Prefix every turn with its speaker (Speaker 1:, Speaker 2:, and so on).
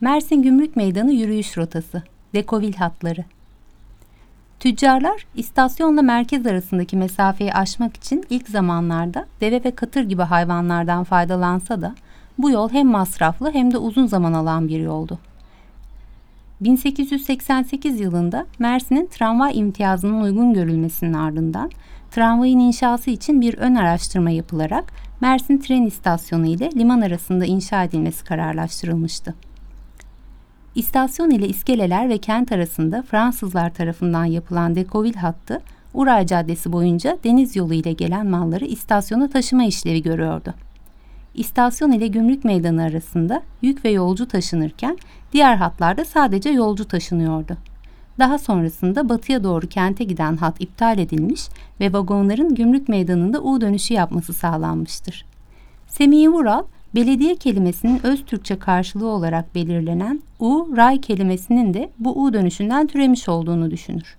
Speaker 1: Mersin Gümrük Meydanı yürüyüş rotası, Dekovil hatları. Tüccarlar istasyonla merkez arasındaki mesafeyi aşmak için ilk zamanlarda deve ve katır gibi hayvanlardan faydalansa da bu yol hem masraflı hem de uzun zaman alan bir yoldu. 1888 yılında Mersin'in tramvay imtiyazının uygun görülmesinin ardından tramvayın inşası için bir ön araştırma yapılarak Mersin tren istasyonu ile liman arasında inşa edilmesi kararlaştırılmıştı. İstasyon ile iskeleler ve kent arasında Fransızlar tarafından yapılan Dekovil hattı Uray Caddesi boyunca deniz yolu ile gelen malları istasyona taşıma işlevi görüyordu. İstasyon ile Gümrük Meydanı arasında yük ve yolcu taşınırken diğer hatlarda sadece yolcu taşınıyordu. Daha sonrasında batıya doğru kente giden hat iptal edilmiş ve vagonların Gümrük Meydanı'nda U dönüşü yapması sağlanmıştır. Semih Vural, belediye kelimesinin öz Türkçe karşılığı olarak belirlenen U, ray kelimesinin de bu U dönüşünden türemiş olduğunu düşünür.